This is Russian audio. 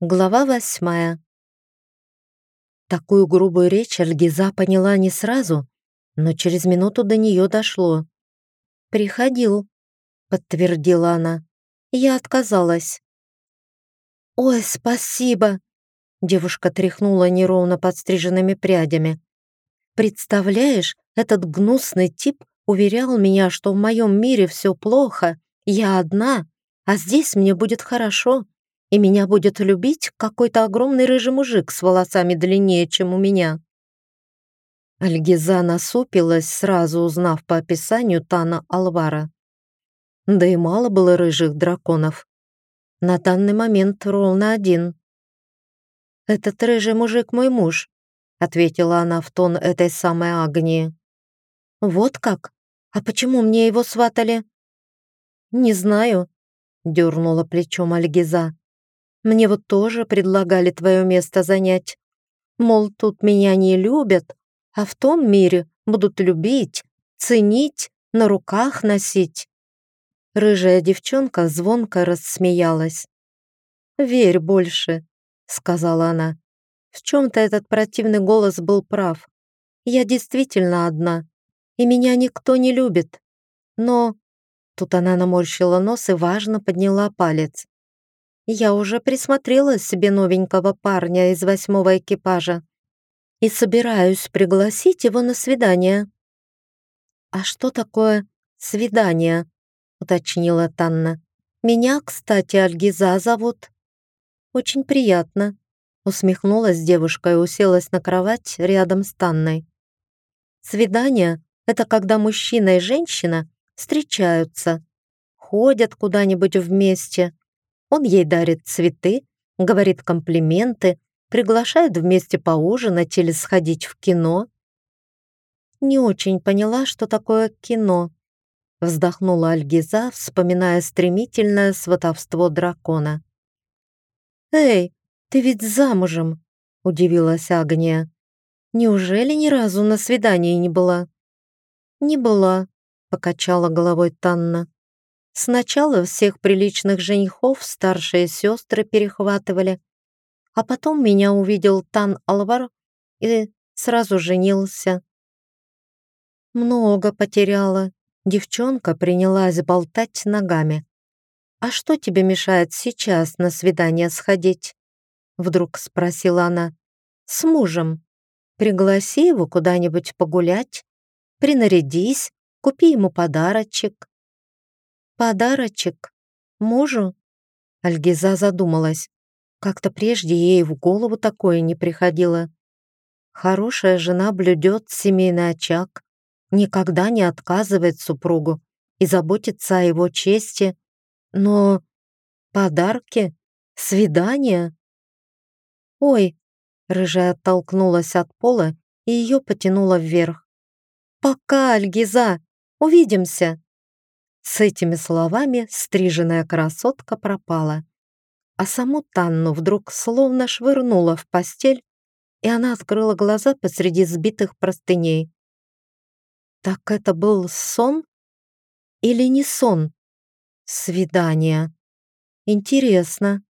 Глава восьмая. Такую грубую речь Альгиза поняла не сразу, но через минуту до нее дошло. «Приходил», — подтвердила она. «Я отказалась». «Ой, спасибо!» Девушка тряхнула неровно подстриженными прядями. «Представляешь, этот гнусный тип уверял меня, что в моем мире все плохо, я одна, а здесь мне будет хорошо и меня будет любить какой-то огромный рыжий мужик с волосами длиннее, чем у меня». Альгиза насупилась, сразу узнав по описанию Тана Алвара. Да и мало было рыжих драконов. На данный момент ровно один. «Этот рыжий мужик мой муж», — ответила она в тон этой самой Агнии. «Вот как? А почему мне его сватали?» «Не знаю», — дернула плечом Альгиза. Мне вот тоже предлагали твое место занять. Мол, тут меня не любят, а в том мире будут любить, ценить, на руках носить». Рыжая девчонка звонко рассмеялась. «Верь больше», — сказала она. В чем-то этот противный голос был прав. Я действительно одна, и меня никто не любит. Но... Тут она наморщила нос и важно подняла палец. Я уже присмотрела себе новенького парня из восьмого экипажа и собираюсь пригласить его на свидание». «А что такое свидание?» — уточнила Танна. «Меня, кстати, Альгиза зовут». «Очень приятно», — усмехнулась девушка и уселась на кровать рядом с Танной. «Свидание — это когда мужчина и женщина встречаются, ходят куда-нибудь вместе, он ей дарит цветы, говорит комплименты, приглашает вместе поужинать или сходить в кино. Не очень поняла, что такое кино. Вздохнула Альгиза, вспоминая стремительное сватовство дракона. «Эй, ты ведь замужем!» — удивилась Агния. «Неужели ни разу на свидании не была?» «Не была», — покачала головой Танна. Сначала всех приличных женихов старшие сестры перехватывали, а потом меня увидел Тан Алвар и сразу женился. Много потеряла. Девчонка принялась болтать ногами. «А что тебе мешает сейчас на свидание сходить?» Вдруг спросила она. «С мужем. Пригласи его куда-нибудь погулять, принарядись, купи ему подарочек, «Подарочек? Мужу?» Альгиза задумалась. Как-то прежде ей в голову такое не приходило. Хорошая жена блюдет семейный очаг, никогда не отказывает супругу и заботится о его чести. Но подарки? Свидания? Ой, рыжая оттолкнулась от пола и ее потянуло вверх. «Пока, Альгиза! Увидимся!» С этими словами стриженная красотка пропала, а саму Танну вдруг словно швырнула в постель, и она открыла глаза посреди сбитых простыней. Так это был сон или не сон? Свидание. Интересно.